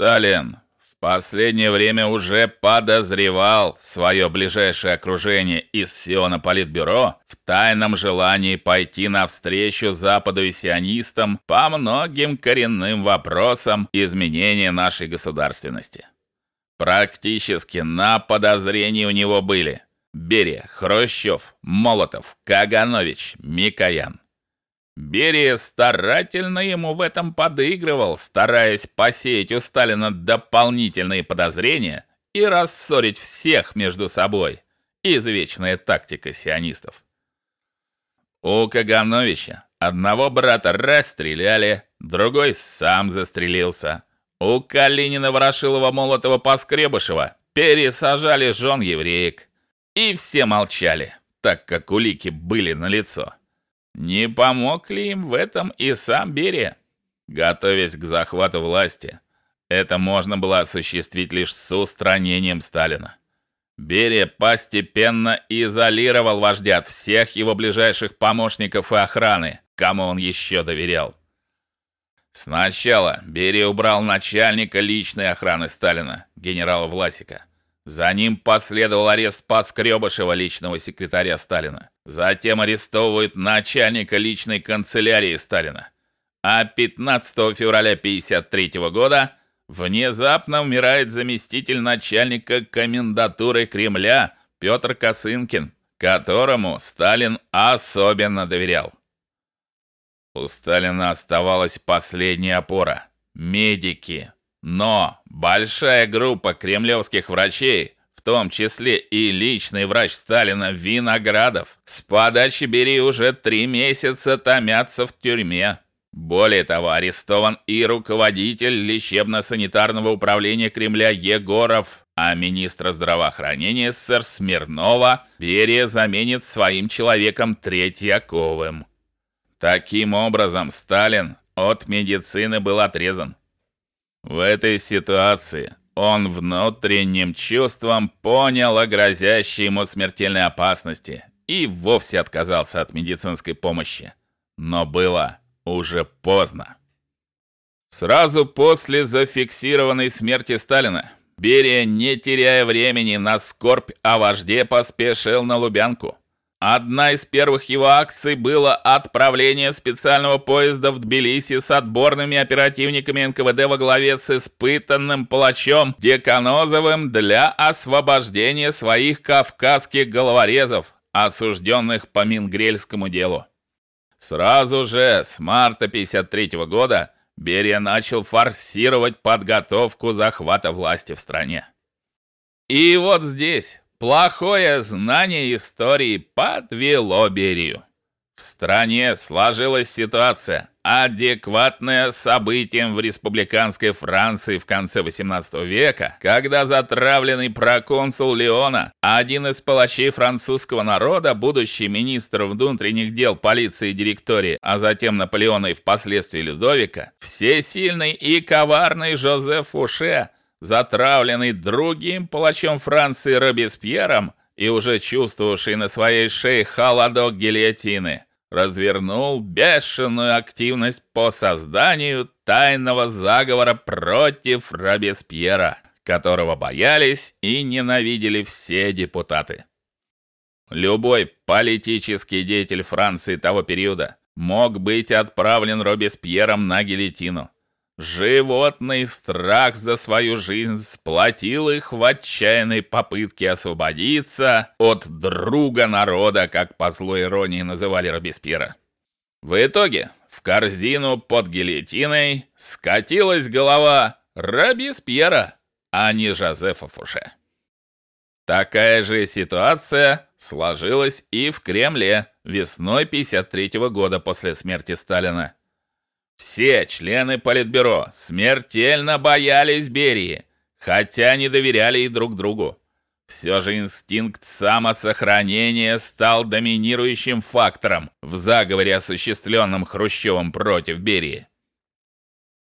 Сталин в последнее время уже подозревал свое ближайшее окружение из Сиона Политбюро в тайном желании пойти навстречу Западу и сионистам по многим коренным вопросам изменения нашей государственности. Практически на подозрении у него были Берия, Хрущев, Молотов, Каганович, Микоян. Берия старательно ему в этом подыгрывал, стараясь посеять у Сталина дополнительные подозрения и рассорить всех между собой. Извечная тактика сионистов. У Кагановича одного брата расстреляли, другой сам застрелился. У Калинина, Ворошилова, Молотова, Поскребышева пересажали жен евреек. И все молчали, так как улики были налицо. Не помог ли им в этом и сам Берия? Готовясь к захвату власти, это можно было осуществить лишь с устранением Сталина. Берия постепенно изолировал вождя от всех его ближайших помощников и охраны, кому он еще доверял. Сначала Берия убрал начальника личной охраны Сталина, генерала Власика. За ним последовал арест Поскребышева, личного секретаря Сталина. Затем арестовывают начальника личной канцелярии Сталина. А 15 февраля 53 года внезапно умирает заместитель начальника комендатуры Кремля Петр Косынкин, которому Сталин особенно доверял. У Сталина оставалась последняя опора медики. Но большая группа кремлевских врачей, в том числе и личный врач Сталина Виноградов, с подачи Берии уже три месяца томятся в тюрьме. Более того, арестован и руководитель лечебно-санитарного управления Кремля Егоров, а министра здравоохранения СССР Смирнова Берия заменит своим человеком Третьяковым. Таким образом, Сталин от медицины был отрезан. В этой ситуации он внутренним чувством понял о грозящей ему смертельной опасности и вовсе отказался от медицинской помощи. Но было уже поздно. Сразу после зафиксированной смерти Сталина Берия, не теряя времени на скорбь о вожде, поспешил на Лубянку. Одна из первых его акций было отправление специального поезда в Тбилиси с отборными оперативниками НКВД во главе с испытанным палачом Деканозовым для освобождения своих кавказских головорезов, осужденных по Мингрельскому делу. Сразу же с марта 53 -го года Берия начал форсировать подготовку захвата власти в стране. И вот здесь Плохое знание истории подвело Берию. В стране сложилась ситуация, адекватная событиям в республиканской Франции в конце XVIII века, когда затравленный проконсул Леона, один из палачей французского народа, будущий министр внутренних дел полиции и директории, а затем Наполеона и впоследствии Людовика, всесильный и коварный Жозеф Фуше затравленный другим палачом Франции Робеспьером и уже чувствовавший на своей шее холодок гильотины, развернул бешеную активность по созданию тайного заговора против Робеспьера, которого боялись и ненавидели все депутаты. Любой политический деятель Франции того периода мог быть отправлен Робеспьером на гильотину. Животный страх за свою жизнь сплотил их в отчаянной попытке освободиться от друга народа, как по злой иронии называли Робеспьера. В итоге в корзину под гильотиной скатилась голова Робеспьера, а не Жозефа Фуше. Такая же ситуация сложилась и в Кремле весной 53 -го года после смерти Сталина. Все члены политбюро смертельно боялись Берии, хотя не доверяли и друг другу. Все же инстинкт самосохранения стал доминирующим фактором в заговоре, осуществленном Хрущевым против Берии.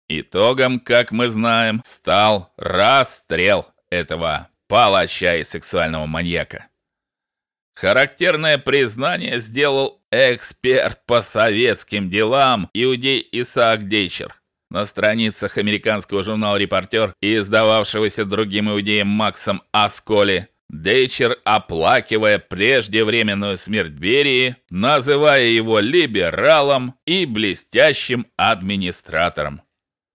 Итогом, как мы знаем, стал расстрел этого палача и сексуального маньяка. Характерное признание сделал эксперт по советским делам иудей Исаак Дейчер. на страницах американского журнала Репортер и издававшегося другим иудеем Максом Асколи, Дейчер, оплакивая преждевременную смерть Берии, называя его либералом и блестящим администратором.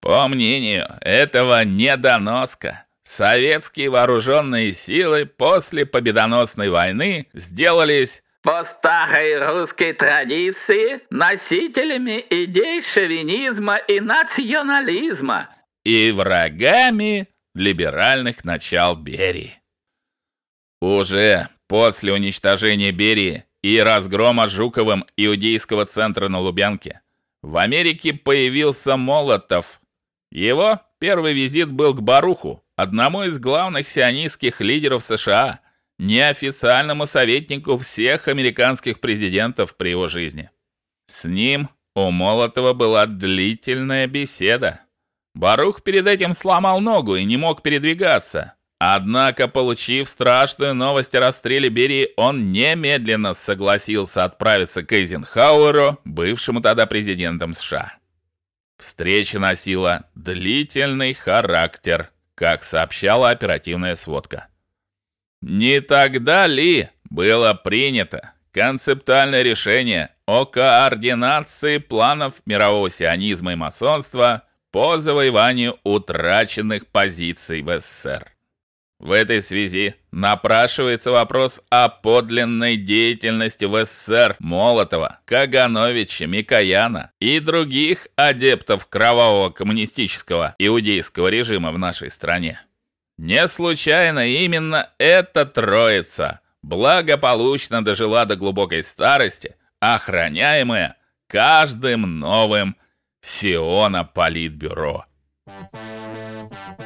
По мнению этого недоноска, советские вооруженные силы после победоносной войны сделались по старой русской традиции носителями идей шовинизма и национализма и врагами либеральных начал Берии. Уже после уничтожения Берии и разгрома Жуковым иудейского центра на Лубянке в Америке появился Молотов. Его первый визит был к Баруху, одному из главных сионистских лидеров США, неофициальному советнику всех американских президентов при его жизни. С ним у Молотова была длительная беседа. Барух перед этим сломал ногу и не мог передвигаться. Однако, получив страшную новость о расстреле Берии, он немедленно согласился отправиться к Эйзенхауэру, бывшему тогда президентом США. Встреча носила длительный характер, как сообщала оперативная сводка. Не тогда ли было принято концептуальное решение о координации планов мирового сионизма и масонства по завоеванию утраченных позиций в СССР? В этой связи напрашивается вопрос о подлинной деятельности в СССР Молотова, Кагановича, Микояна и других адептов кровавого коммунистического иудейского режима в нашей стране. Не случайно именно эта троица благополучно дожила до глубокой старости, охраняемая каждым новым Сиона Политбюро. Thank you.